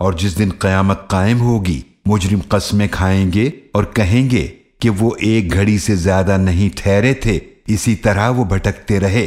और जिस दिन कयामत कायम होगी, मुजरिम कस्में खाएँगे और कहेंगे कि वो एक घड़ी से ज़्यादा नहीं ठहरे थे, इसी तरह वो भटकते रहे।